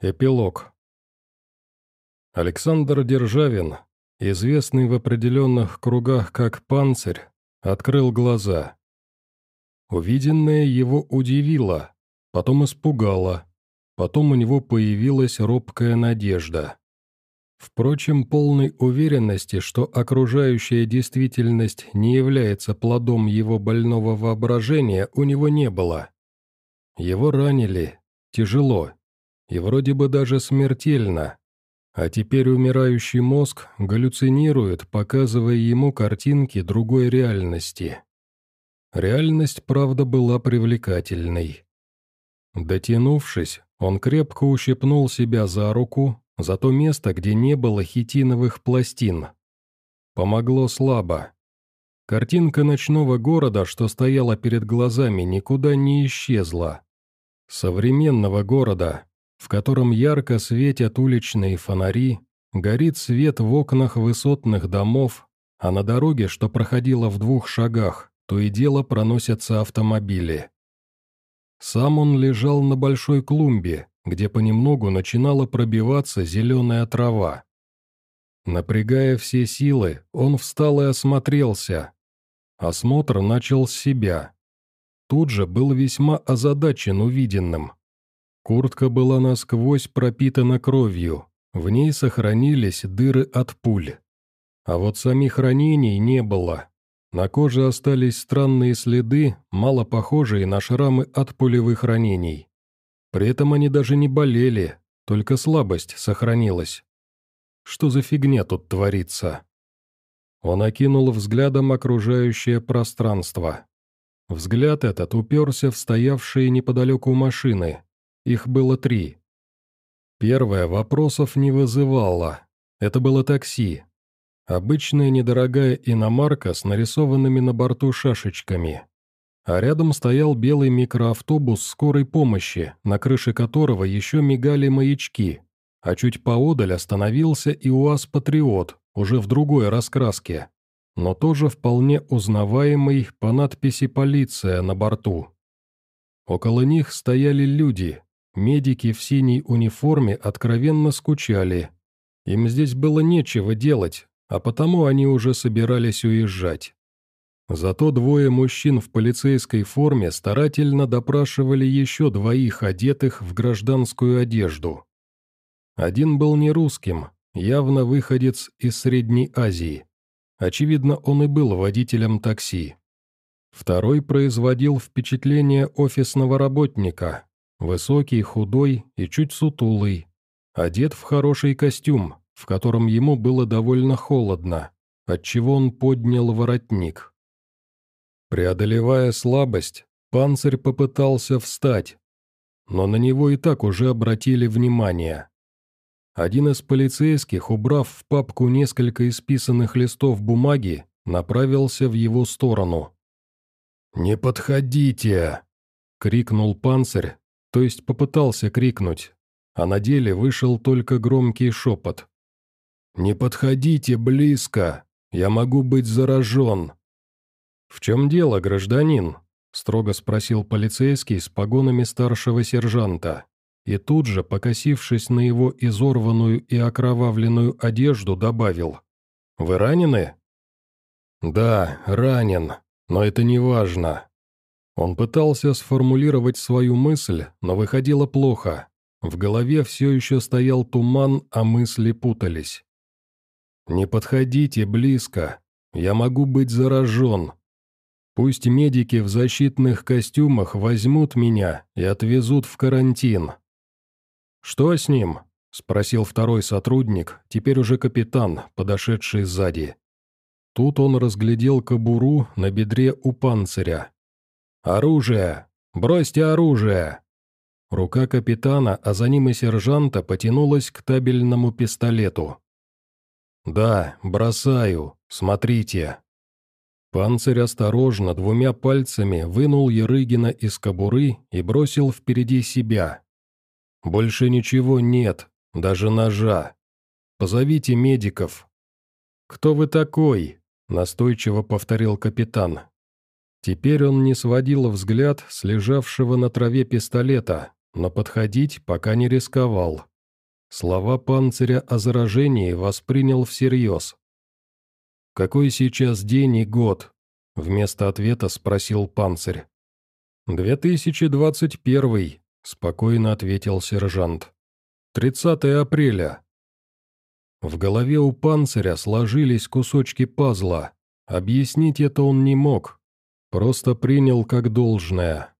Эпилог. Александр Державин, известный в определенных кругах как «Панцирь», открыл глаза. Увиденное его удивило, потом испугало, потом у него появилась робкая надежда. Впрочем, полной уверенности, что окружающая действительность не является плодом его больного воображения, у него не было. Его ранили, тяжело, и вроде бы даже смертельно. А теперь умирающий мозг галлюцинирует, показывая ему картинки другой реальности. Реальность, правда, была привлекательной. Дотянувшись, он крепко ущипнул себя за руку, за то место, где не было хитиновых пластин. Помогло слабо. Картинка ночного города, что стояла перед глазами, никуда не исчезла. Современного города, в котором ярко светят уличные фонари, горит свет в окнах высотных домов, а на дороге, что проходила в двух шагах, то и дело проносятся автомобили. Сам он лежал на большой клумбе, где понемногу начинала пробиваться зеленая трава. Напрягая все силы, он встал и осмотрелся. Осмотр начал с себя. Тут же был весьма озадачен увиденным. Куртка была насквозь пропитана кровью, в ней сохранились дыры от пуль. А вот самих ранений не было. На коже остались странные следы, мало похожие на шрамы от пулевых ранений. При этом они даже не болели, только слабость сохранилась. Что за фигня тут творится? Он окинул взглядом окружающее пространство. Взгляд этот уперся в стоявшие неподалеку машины, их было три. Первое вопросов не вызывало. Это было такси. Обычная недорогая иномарка с нарисованными на борту шашечками. А рядом стоял белый микроавтобус скорой помощи, на крыше которого еще мигали маячки. А чуть поодаль остановился и УАЗ-патриот, уже в другой раскраске. Но тоже вполне узнаваемый по надписи «Полиция» на борту. Около них стояли люди, Медики в синей униформе откровенно скучали. Им здесь было нечего делать, а потому они уже собирались уезжать. Зато двое мужчин в полицейской форме старательно допрашивали еще двоих одетых в гражданскую одежду. Один был не русским, явно выходец из Средней Азии. Очевидно, он и был водителем такси. Второй производил впечатление офисного работника, Высокий, худой и чуть сутулый. Одет в хороший костюм, в котором ему было довольно холодно, отчего он поднял воротник. Преодолевая слабость, панцирь попытался встать, но на него и так уже обратили внимание. Один из полицейских, убрав в папку несколько исписанных листов бумаги, направился в его сторону. «Не подходите!» — крикнул панцирь, то есть попытался крикнуть, а на деле вышел только громкий шепот. «Не подходите близко! Я могу быть заражен!» «В чем дело, гражданин?» – строго спросил полицейский с погонами старшего сержанта. И тут же, покосившись на его изорванную и окровавленную одежду, добавил. «Вы ранены?» «Да, ранен, но это не важно. Он пытался сформулировать свою мысль, но выходило плохо. В голове все еще стоял туман, а мысли путались. «Не подходите близко. Я могу быть заражен. Пусть медики в защитных костюмах возьмут меня и отвезут в карантин». «Что с ним?» – спросил второй сотрудник, теперь уже капитан, подошедший сзади. Тут он разглядел кобуру на бедре у панциря. «Оружие! Бросьте оружие!» Рука капитана, а за ним и сержанта потянулась к табельному пистолету. «Да, бросаю. Смотрите». Панцирь осторожно двумя пальцами вынул Ерыгина из кобуры и бросил впереди себя. «Больше ничего нет, даже ножа. Позовите медиков». «Кто вы такой?» – настойчиво повторил капитан. Теперь он не сводил взгляд с лежавшего на траве пистолета, но подходить пока не рисковал. Слова панциря о заражении воспринял всерьез. «Какой сейчас день и год?» — вместо ответа спросил панцирь. «2021», — спокойно ответил сержант. «30 апреля». В голове у панциря сложились кусочки пазла. Объяснить это он не мог, просто принял как должное.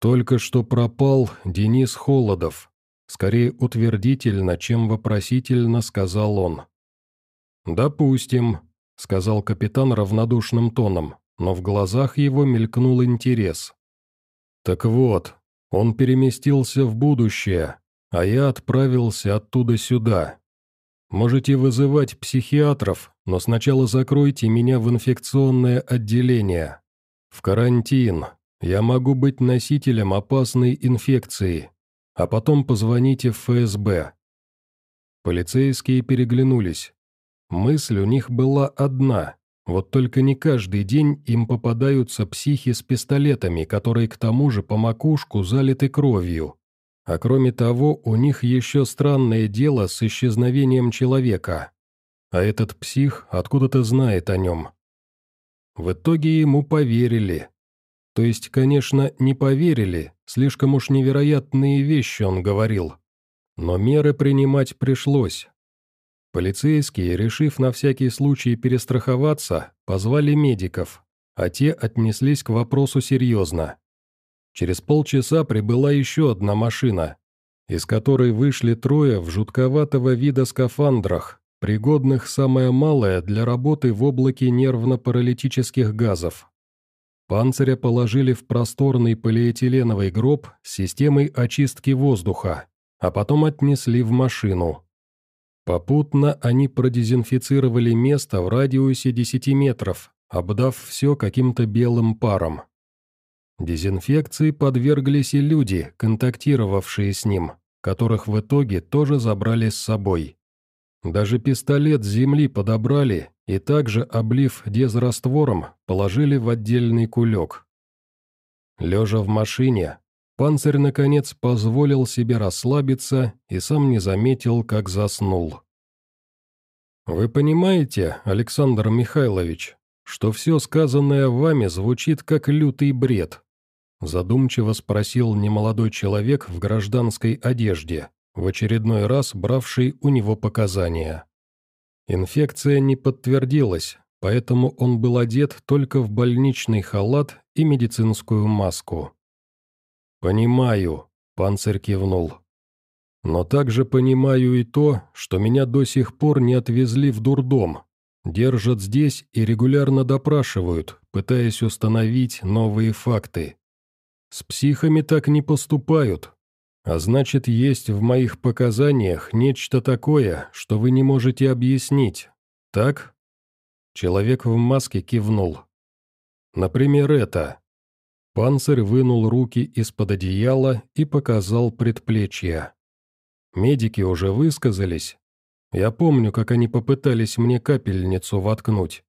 Только что пропал Денис Холодов, Скорее утвердительно, чем вопросительно сказал он. «Допустим», — сказал капитан равнодушным тоном, но в глазах его мелькнул интерес. «Так вот, он переместился в будущее, а я отправился оттуда сюда. Можете вызывать психиатров, но сначала закройте меня в инфекционное отделение. В карантин. Я могу быть носителем опасной инфекции, а потом позвоните в ФСБ». Полицейские переглянулись. Мысль у них была одна, вот только не каждый день им попадаются психи с пистолетами, которые к тому же по макушку залиты кровью. А кроме того, у них еще странное дело с исчезновением человека. А этот псих откуда-то знает о нем. В итоге ему поверили. То есть, конечно, не поверили, слишком уж невероятные вещи он говорил. Но меры принимать пришлось. Полицейские, решив на всякий случай перестраховаться, позвали медиков, а те отнеслись к вопросу серьезно. Через полчаса прибыла еще одна машина, из которой вышли трое в жутковатого вида скафандрах, пригодных самое малое для работы в облаке нервно-паралитических газов. Панциря положили в просторный полиэтиленовый гроб с системой очистки воздуха, а потом отнесли в машину. Попутно они продезинфицировали место в радиусе 10 метров, обдав все каким-то белым паром. Дезинфекции подверглись и люди, контактировавшие с ним, которых в итоге тоже забрали с собой. Даже пистолет с земли подобрали и также, облив дезраствором, положили в отдельный кулек. Лежа в машине, панцирь, наконец, позволил себе расслабиться и сам не заметил, как заснул. «Вы понимаете, Александр Михайлович, что все сказанное вами звучит как лютый бред?» Задумчиво спросил немолодой человек в гражданской одежде, в очередной раз бравший у него показания. Инфекция не подтвердилась, поэтому он был одет только в больничный халат и медицинскую маску. «Понимаю», — панцирь кивнул. «Но также понимаю и то, что меня до сих пор не отвезли в дурдом. Держат здесь и регулярно допрашивают, пытаясь установить новые факты. С психами так не поступают, а значит, есть в моих показаниях нечто такое, что вы не можете объяснить. Так? Человек в маске кивнул. Например, это. Панцирь вынул руки из-под одеяла и показал предплечья. Медики уже высказались. Я помню, как они попытались мне капельницу воткнуть.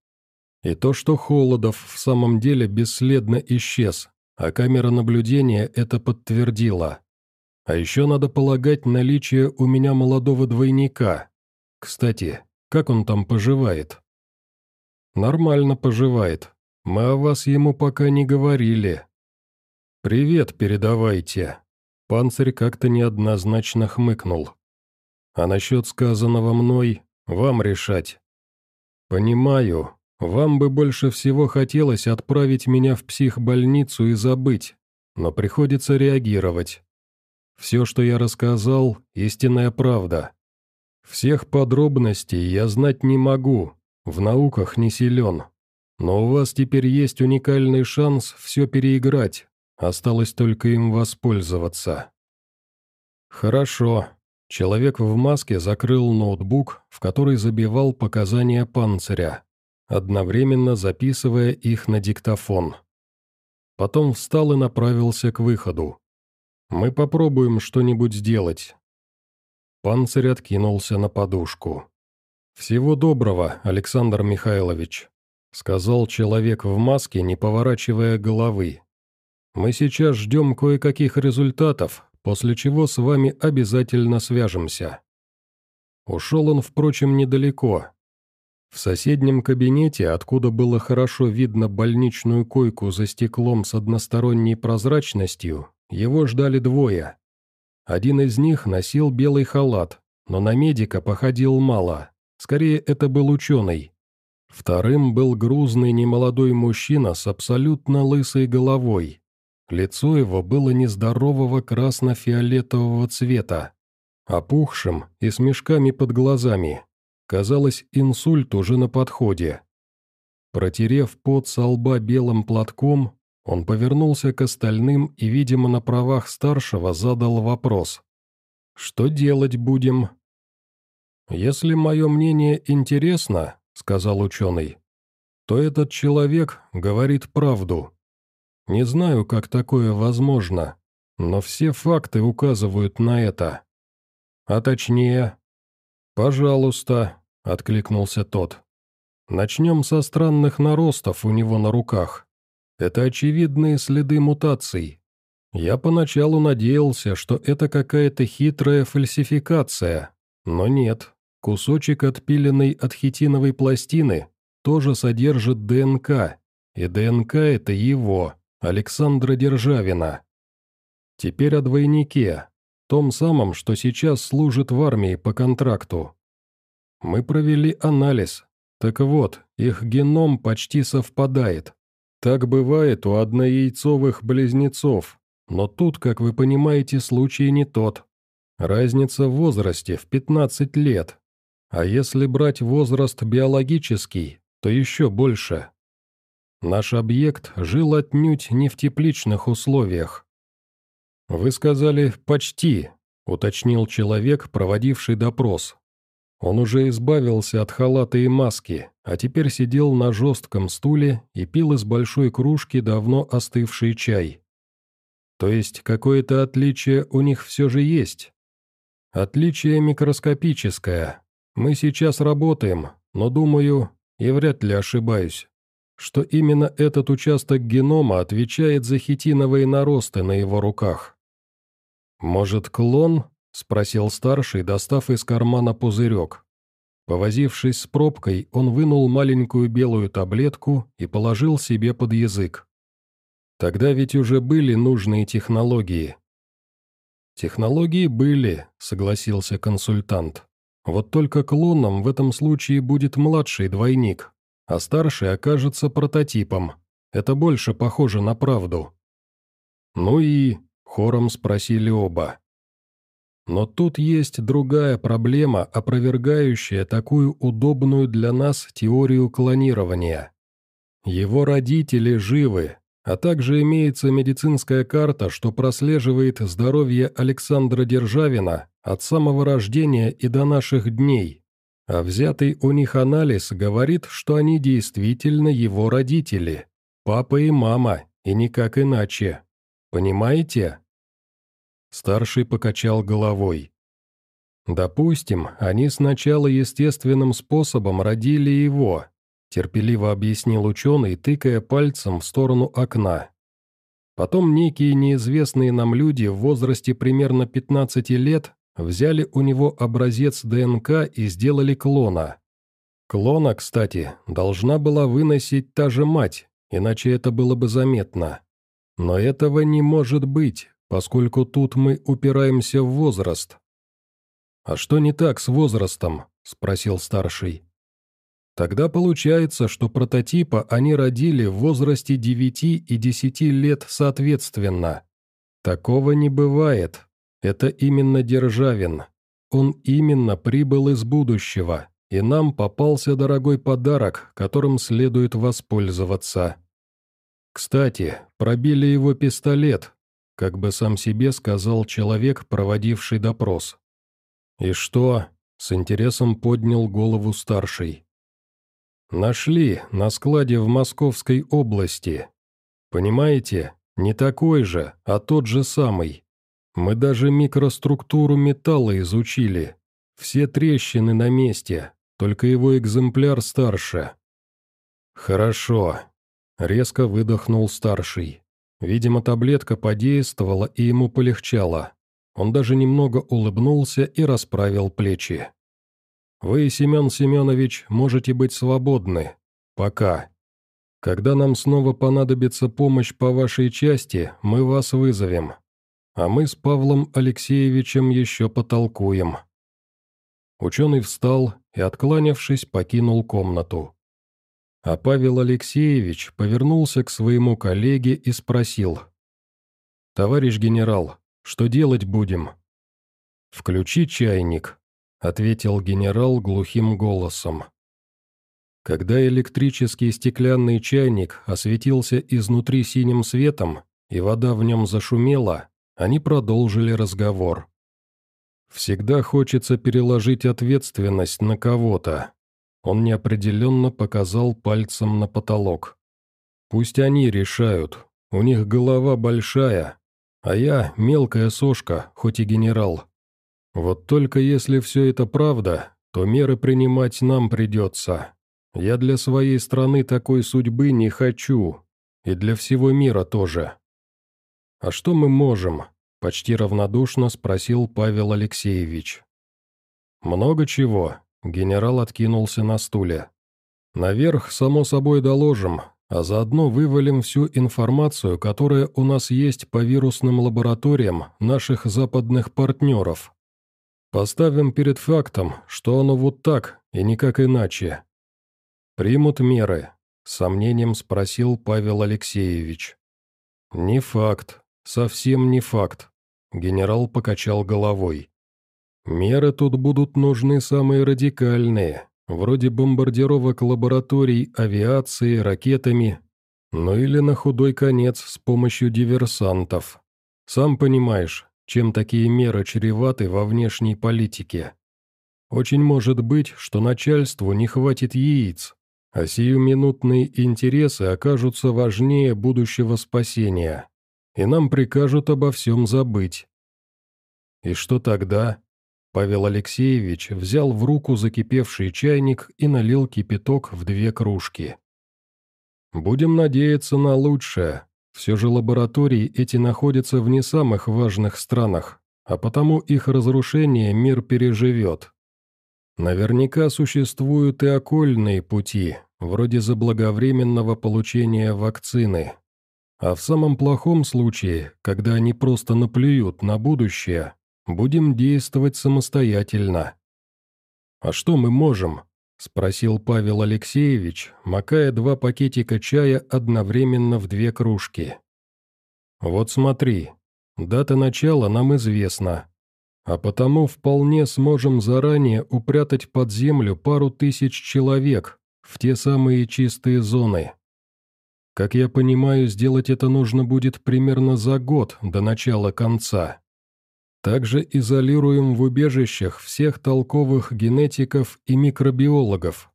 И то, что Холодов в самом деле бесследно исчез, а камера наблюдения это подтвердила. А еще надо полагать наличие у меня молодого двойника. Кстати, как он там поживает?» «Нормально поживает. Мы о вас ему пока не говорили». «Привет передавайте». Панцирь как-то неоднозначно хмыкнул. «А насчет сказанного мной, вам решать». «Понимаю, вам бы больше всего хотелось отправить меня в психбольницу и забыть, но приходится реагировать. Все, что я рассказал, истинная правда. Всех подробностей я знать не могу, в науках не силен. Но у вас теперь есть уникальный шанс все переиграть, осталось только им воспользоваться. Хорошо. Человек в маске закрыл ноутбук, в который забивал показания панциря, одновременно записывая их на диктофон. Потом встал и направился к выходу. Мы попробуем что-нибудь сделать». Панцирь откинулся на подушку. «Всего доброго, Александр Михайлович», — сказал человек в маске, не поворачивая головы. «Мы сейчас ждем кое-каких результатов, после чего с вами обязательно свяжемся». Ушел он, впрочем, недалеко. В соседнем кабинете, откуда было хорошо видно больничную койку за стеклом с односторонней прозрачностью, его ждали двое. Один из них носил белый халат, но на медика походил мало, скорее это был ученый. Вторым был грузный немолодой мужчина с абсолютно лысой головой. Лицо его было нездорового красно-фиолетового цвета, опухшим и с мешками под глазами. Казалось, инсульт уже на подходе. Протерев пот со лба белым платком, он повернулся к остальным и, видимо, на правах старшего задал вопрос. «Что делать будем?» «Если мое мнение интересно, — сказал ученый, — то этот человек говорит правду. Не знаю, как такое возможно, но все факты указывают на это. А точнее... «Пожалуйста», — откликнулся тот. «Начнем со странных наростов у него на руках. Это очевидные следы мутаций. Я поначалу надеялся, что это какая-то хитрая фальсификация, но нет. Кусочек отпиленной от хитиновой пластины тоже содержит ДНК, и ДНК это его, Александра Державина. Теперь о двойнике, том самом, что сейчас служит в армии по контракту. Мы провели анализ. Так вот, их геном почти совпадает. Так бывает у однояйцовых близнецов, но тут, как вы понимаете, случай не тот. Разница в возрасте в 15 лет. А если брать возраст биологический, то еще больше. Наш объект жил отнюдь не в тепличных условиях. «Вы сказали «почти», — уточнил человек, проводивший допрос. Он уже избавился от халата и маски, а теперь сидел на жестком стуле и пил из большой кружки давно остывший чай. То есть какое-то отличие у них все же есть? Отличие микроскопическое. Мы сейчас работаем, но думаю, и вряд ли ошибаюсь, что именно этот участок генома отвечает за хитиновые наросты на его руках. Может, клон? — спросил старший, достав из кармана пузырек. Повозившись с пробкой, он вынул маленькую белую таблетку и положил себе под язык. Тогда ведь уже были нужные технологии. «Технологии были», — согласился консультант. «Вот только клоном в этом случае будет младший двойник, а старший окажется прототипом. Это больше похоже на правду». «Ну и...» — хором спросили оба. Но тут есть другая проблема, опровергающая такую удобную для нас теорию клонирования. Его родители живы, а также имеется медицинская карта, что прослеживает здоровье Александра Державина от самого рождения и до наших дней. А взятый у них анализ говорит, что они действительно его родители, папа и мама, и никак иначе. Понимаете? Старший покачал головой. «Допустим, они сначала естественным способом родили его», терпеливо объяснил ученый, тыкая пальцем в сторону окна. Потом некие неизвестные нам люди в возрасте примерно 15 лет взяли у него образец ДНК и сделали клона. Клона, кстати, должна была выносить та же мать, иначе это было бы заметно. Но этого не может быть, поскольку тут мы упираемся в возраст». «А что не так с возрастом?» – спросил старший. «Тогда получается, что прототипа они родили в возрасте 9 и 10 лет соответственно. Такого не бывает. Это именно Державин. Он именно прибыл из будущего, и нам попался дорогой подарок, которым следует воспользоваться. Кстати, пробили его пистолет, как бы сам себе сказал человек, проводивший допрос. «И что?» — с интересом поднял голову старший. «Нашли на складе в Московской области. Понимаете, не такой же, а тот же самый. Мы даже микроструктуру металла изучили. Все трещины на месте, только его экземпляр старше». «Хорошо», — резко выдохнул старший. Видимо, таблетка подействовала, и ему полегчало. Он даже немного улыбнулся и расправил плечи. «Вы, Семен Семенович, можете быть свободны. Пока. Когда нам снова понадобится помощь по вашей части, мы вас вызовем. А мы с Павлом Алексеевичем еще потолкуем». Ученый встал и, откланявшись, покинул комнату. А Павел Алексеевич повернулся к своему коллеге и спросил. «Товарищ генерал, что делать будем?» «Включи чайник», — ответил генерал глухим голосом. Когда электрический стеклянный чайник осветился изнутри синим светом, и вода в нем зашумела, они продолжили разговор. «Всегда хочется переложить ответственность на кого-то», он неопределенно показал пальцем на потолок. «Пусть они решают. У них голова большая, а я мелкая сошка, хоть и генерал. Вот только если все это правда, то меры принимать нам придется. Я для своей страны такой судьбы не хочу. И для всего мира тоже». «А что мы можем?» – почти равнодушно спросил Павел Алексеевич. «Много чего», Генерал откинулся на стуле. «Наверх, само собой, доложим, а заодно вывалим всю информацию, которая у нас есть по вирусным лабораториям наших западных партнеров. Поставим перед фактом, что оно вот так и никак иначе. Примут меры», — сомнением спросил Павел Алексеевич. «Не факт, совсем не факт», — генерал покачал головой. Меры тут будут нужны самые радикальные, вроде бомбардировок лабораторий авиации, ракетами, ну или на худой конец с помощью диверсантов. Сам понимаешь, чем такие меры чреваты во внешней политике. Очень может быть, что начальству не хватит яиц, а сиюминутные интересы окажутся важнее будущего спасения, и нам прикажут обо всем забыть. И что тогда? Павел Алексеевич взял в руку закипевший чайник и налил кипяток в две кружки. «Будем надеяться на лучшее. Все же лаборатории эти находятся в не самых важных странах, а потому их разрушение мир переживет. Наверняка существуют и окольные пути, вроде заблаговременного получения вакцины. А в самом плохом случае, когда они просто наплюют на будущее, Будем действовать самостоятельно». «А что мы можем?» – спросил Павел Алексеевич, макая два пакетика чая одновременно в две кружки. «Вот смотри, дата начала нам известна, а потому вполне сможем заранее упрятать под землю пару тысяч человек в те самые чистые зоны. Как я понимаю, сделать это нужно будет примерно за год до начала конца. Также изолируем в убежищах всех толковых генетиков и микробиологов.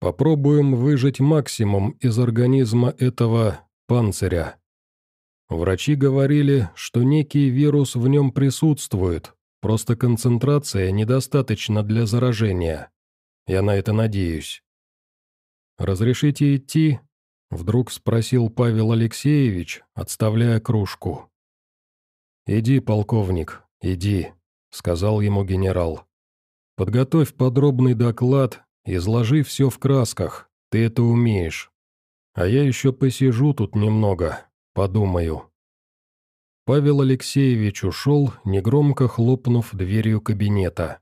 Попробуем выжать максимум из организма этого панциря. Врачи говорили, что некий вирус в нем присутствует, просто концентрация недостаточна для заражения. Я на это надеюсь. «Разрешите идти?» — вдруг спросил Павел Алексеевич, отставляя кружку. «Иди, полковник, «Иди», — сказал ему генерал. «Подготовь подробный доклад, изложи все в красках, ты это умеешь. А я еще посижу тут немного, подумаю». Павел Алексеевич ушел, негромко хлопнув дверью кабинета.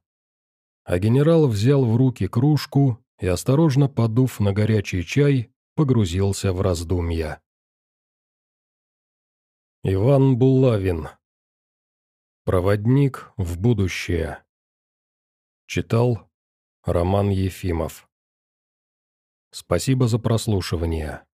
А генерал взял в руки кружку и, осторожно подув на горячий чай, погрузился в раздумья. Иван Булавин Проводник в будущее. Читал Роман Ефимов. Спасибо за прослушивание.